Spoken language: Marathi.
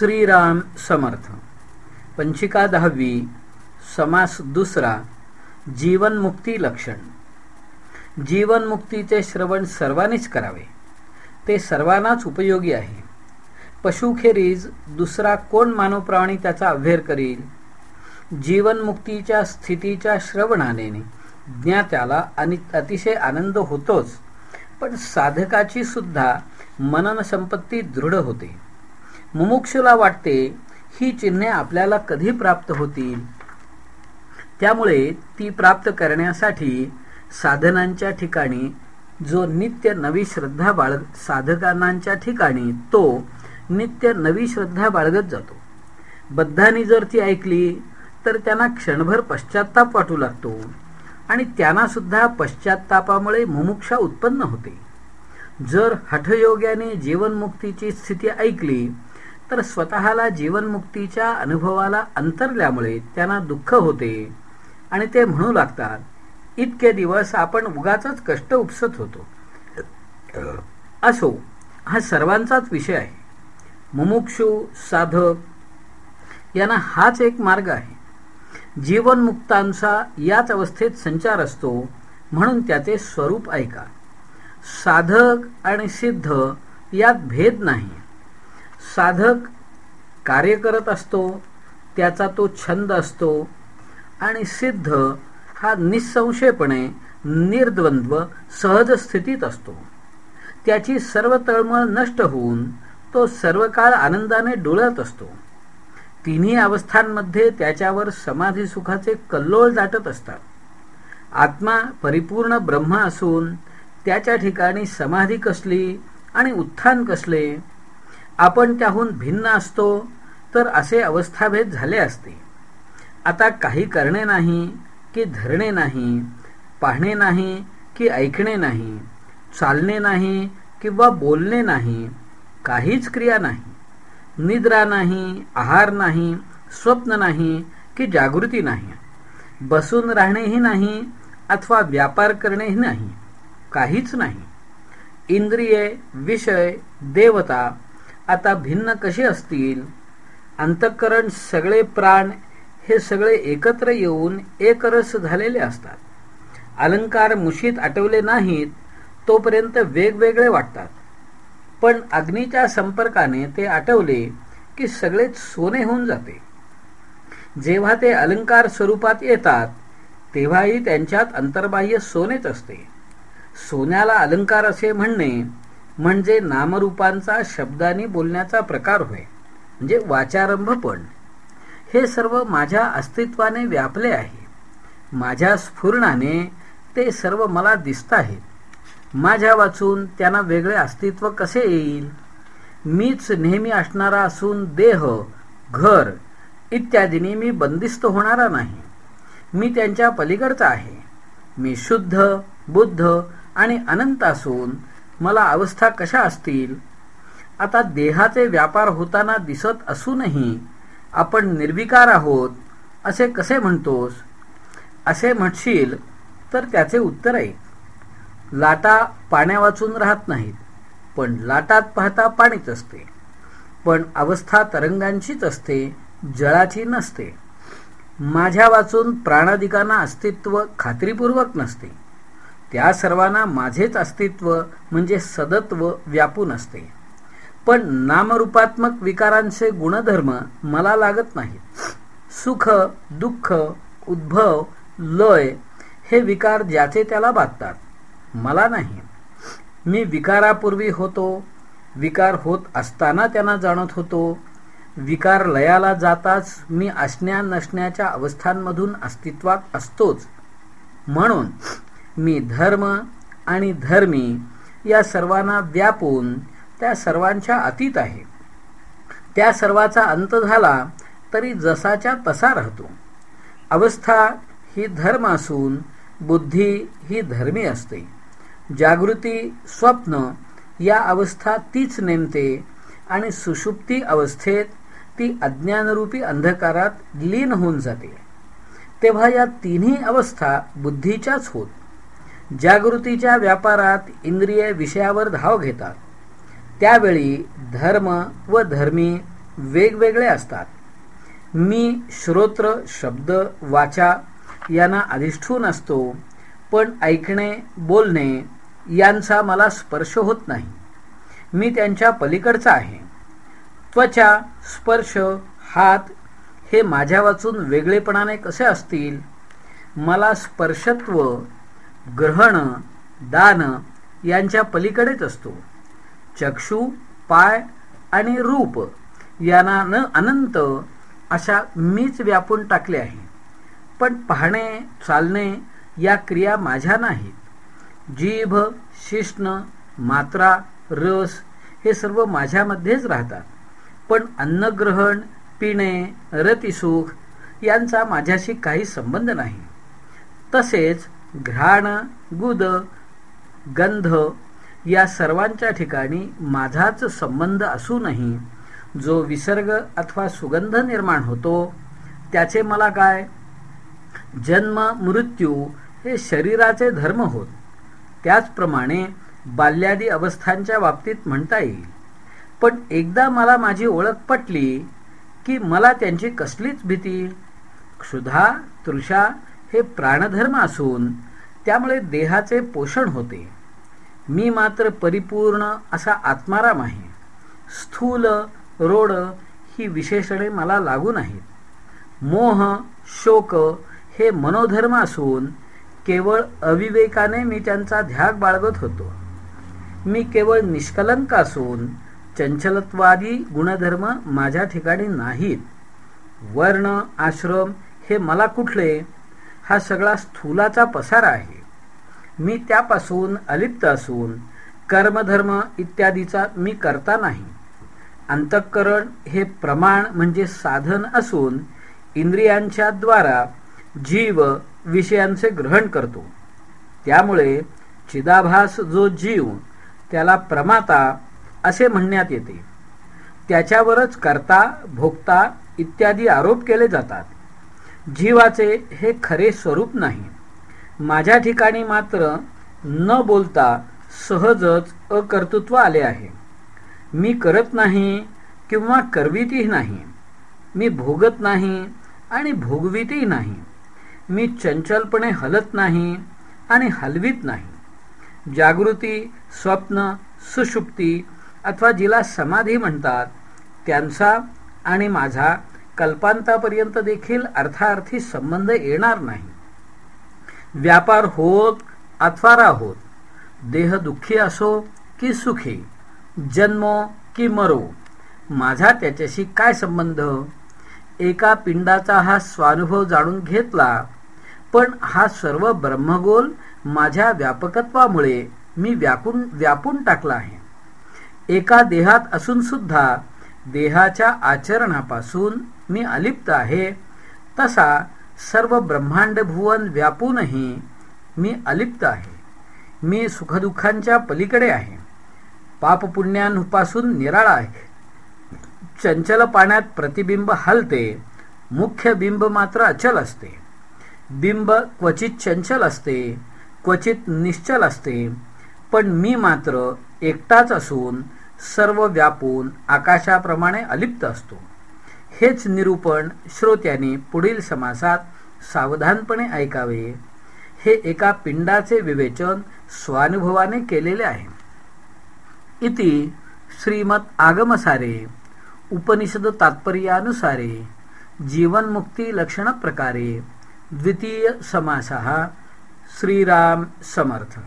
श्रीराम समर्थ. पंचिका दहावी समास दुसरा जीवनमुक्ती लक्षण. जीवनमुक्तीचे श्रवण सर्वांनीच करावे. ते सर्वांनाच उपयोगी आहे. पशुखेरीज दुसरा कोण मानव प्राणी त्याचा अभ्यर करील? जीवनमुक्तीच्या स्थितीच्या श्रवणाने ज्ञात्याला आणि अतिशय आनंद होतोच पण साधकाची सुद्धा मनन संपत्ती दृढ होते. मुमुक्षुला वाटते ही चिन्हे आपल्याला कधी प्राप्त होतील? त्यामुळे ती प्राप्त करण्यासाठी साधनांच्या ठिकाणी जो नित्य नवी श्रद्धा बाळग साधकांच्या ठिकाणी तो नित्य नवी श्रद्धा बाळगत जातो. बद्धानी जर ती ऐकली तर त्यांना क्षणभर पश्चाताप वाटू लागतो आणि त्यांना सुद्धा पश्चातापामुळे मुमुक्षा उत्पन्न होते. जर हठयोग्याने जीवनमुक्तीची स्थिती ऐकली तर स्वतःला जीवनमुक्तीच्या अनुभवाला अंतरल्यामुळे त्यांना दुःख होते. आणि ते म्हणू लागतात इतके दिवस आपण उगाच कष्ट उपसत होतो. असो हा सर्वांचाच विषय आहे. मुमुक्षू साधक यांना हाच एक मार्ग आहे. जीवनमुक्तांचा याच अवस्थेत संचार असतो म्हणून त्याचे स्वरूप ऐका. साधक आणि सिद्ध यात भेद नाही. साधक कार्य करत असतो त्याचा तो छंद असतो आणि सिद्ध हा निसंशयपणे निर्द्वंद्व सहज स्थितीत असतो. त्याची सर्व तळमळ नष्ट होऊन तो सर्व काळ आनंदाने डोळत असतो. तिन्ही अवस्थांमध्ये त्याच्यावर समाधी सुखाचे कल्लोळ दाटत असतात. आत्मा परिपूर्ण ब्रह्म असून त्याच्या ठिकाणी समाधी कसली आणि उत्थान कसले आपण त्याहून भिन्न असतो तर असे अवस्थाभेद झाले असते. आता काही करणे नाही की धरणे नाही पाहणे नाही की ऐकणे नाही चालणे नाही किंवा बोलणे नाही काहीच क्रिया नाही. निद्रा नाही आहार नाही स्वप्न नाही की जागृती नाही. बसून राहणेही नाही अथवा व्यापार करणेही नाही काहीच नाही. इंद्रिये विषय देवता आता भिन्न कसे असतील? अंतःकरण सगळे प्राण हे सगळे एकत्र येऊन एकरस झालेले असतात. अलंकार मुशीत आठवले नाहीत तोपर्यंत वेगवेगळे वाटतात. पण अग्नीच्या संपर्काने ते आठवले की सगळेच सोने होऊन जाते. जेव्हा ते अलंकार स्वरूपात येतात तेव्हाही त्यांच्यात अंतर्बाह्य सोनेच असते. सोन्याला अलंकार असे म्हणणे म्हणजे नामरूपांचा शब्दांनी बोलण्याचा प्रकार होय. म्हणजे वाचारंभपण हे सर्व माझ्या अस्तित्वाने व्यापले आहे. माझ्या स्फुरणाने ते सर्व मला दिसत आहेत. माझ्या वाचून त्यांना वेगळे अस्तित्व कसे येईल? मीच नेहमी असणारा असून देह घर इत्यादीने मी बंदिस्त होणारा नाही. मी त्यांच्या पलीकडचा आहे. मी शुद्ध बुद्ध आणि अनंत असून मला अवस्था कशा असतील? आता देहाचे व्यापार होताना दिसत असूनही आपण निर्विकार आहोत असे कसे म्हणतोस? असे म्हणशील तर त्याचे उत्तर आहे. लाटा पाण्या वाचून राहत नाहीत पण लाटात पाहता पाणीच असते. पण अवस्था तरंगांचीच असते जळाची नसते. माझ्या वाचून प्राणाधिकांना अस्तित्व खात्रीपूर्वक नसते. त्या सर्वांना माझेच अस्तित्व म्हणजे सदत्व व्यापून असते. पण नामरूपात्मक विकारांचे गुणधर्म मला लागत नाहीत. सुख दुःख उद्भव लय हे विकार ज्याचे त्याला बाधतात. मला नाही. मी विकारापूर्वी होतो. विकार होत असताना त्यांना जाणत होतो. विकार लयाला जाताच मी असण्या नसण्याच्या अवस्थांमधून अस्तित्वात असतोच. म्हणून मी धर्म आणि धर्मी या सर्वांना व्यापून त्या सर्वांच्या अतीत आहे. त्या सर्वाचा अंत झाला तरी जसाच्या तसा राहतो. अवस्था ही धर्म असून बुद्धी ही धर्मी असते. जागृती स्वप्न या अवस्था तीच नेमते आणि सुषुप्ती अवस्थेत ती अज्ञानरूपी अंधकारात लीन होऊन जाते. तेव्हा या तिन्ही अवस्था बुद्धीच्याच होत. जागृतीच्या व्यापारात इंद्रिय विषयावर धाव घेतात. त्यावेळी धर्म व धर्मी वेगवेगळे असतात. मी श्रोत्र शब्द वाचा यांना अधिष्ठून असतो पण ऐकणे बोलणे यांचा मला स्पर्श होत नाही. मी त्यांच्या पलीकडचा आहे. त्वचा स्पर्श हात हे माझ्या वाचून वेगळेपणाने कसे असतील? मला स्पर्शत्व ग्रहण दान यांच्या पलीकडेच असतो. चक्षु पाय आणि रूप यांना न अनंत अशा मीच व्यापून टाकले आहे. पण पाहणे चालणे या क्रिया माझ्या नाहीत. जीभ शिष्ण मात्रा रस हे सर्व माझ्यामध्येच राहतात. पण अन्नग्रहण पिणे रतिसुख यांचा माझ्याशी काही संबंध नाही. तसेच घ्राण गुद गंध या सर्वांच्या ठिकाणी माझाच संबंध असूनही जो विसर्ग अथवा सुगंध निर्माण होतो त्याचे मला काय? जन्म मृत्यू हे शरीराचे धर्म होत. त्याचप्रमाणे बाल्यादी अवस्थांच्या बाबतीत म्हणता येईल. पण एकदा मला माझी ओळख पटली की मला त्यांची कसलीच भीती? क्षुधा तृषा हे प्राणधर्म असून त्यामुळे देहाचे पोषण होते. मी मात्र परिपूर्ण असा आत्माराम आहे. स्थूल रोड ही विशेषणे मला लागू नाहीत मोह शोक हे मनोधर्म असून केवळ अविवेकाने मी त्यांचा ध्याग बाळगत होतो. मी केवळ निष्कलंक असून चंचलत्वादी गुणधर्म माझ्या ठिकाणी नाहीत. वर्ण आश्रम हे मला कुठले हा सगळा स्थूलाचा पसार आहे. मी त्यापासून अलिप्त असून कर्मधर्म इत्यादीचा मी करता नाही. अंतःकरण हे प्रमाण म्हणजे साधन असून इंद्रियांच्या द्वारा जीव विषयांचे ग्रहण करतो. त्यामुळे चिदाभास जो जीव त्याला प्रमाता असे म्हणण्यात येते. त्याच्यावरच करता भोगता इत्यादी आरोप केले जातात. जीवाचे हे खरे स्वरूप नाही. माझ्या ठिकाणी मात्र न बोलता सहजच अकर्तृत्व आले आहे. मी करत नाही किंवा करवितही नाही. मी भोगत नाही आणि भोगवितही नाही. मी चंचलपणे हलत नाही आणि हलवीत नाही. जागृती स्वप्न सुषुप्ती अथवा जिला समाधी म्हणतात त्यांचा आणि माझा कल्पांतापर्यंत देखील अर्थार्थी संबंध येणार नाही. व्यापार होत अथवा राहोत देह दुःखी असो की सुखी जन्मो की मरो माझा त्याच्याशी काय संबंध? एका पिंडाचा हा स्वानुभव जाणून घेतला पण हा सर्व ब्रह्मगोल माझ्या व्यापकत्वामुळे मी व्यापून व्यापून टाकला आहे. एका देहात असून सुद्धा देहाच्या आचरणापासून मी अलिप्त आहे तसा सर्व ब्रह्मांड भुवन व्यापूनही मी अलिप्त आहे. मी सुखदुःखांच्या पलीकडे आहे. पापपुण्यांपासून निराळा आहे. चंचल पाण्यात प्रतिबिंब हलते मुख्य बिंब मात्र अचल असते. बिंब क्वचित चंचल असते क्वचित निश्चल असते पण मी मात्र एकटाच असून सर्व व्यापून आकाशाप्रमाणे अलिप्त असतो. हेच निरूपण श्रोत्याने पुढील समासात सावधानपणे ऐकावे. हे एका पिंडाचे विवेचन स्वानुभवाने केलेले आहे. इति श्रीमत आगमसारे उपनिषद तात्पर्यानुसारे जीवनमुक्ती लक्षण प्रकारे द्वितीय समासः श्रीराम समर्थ।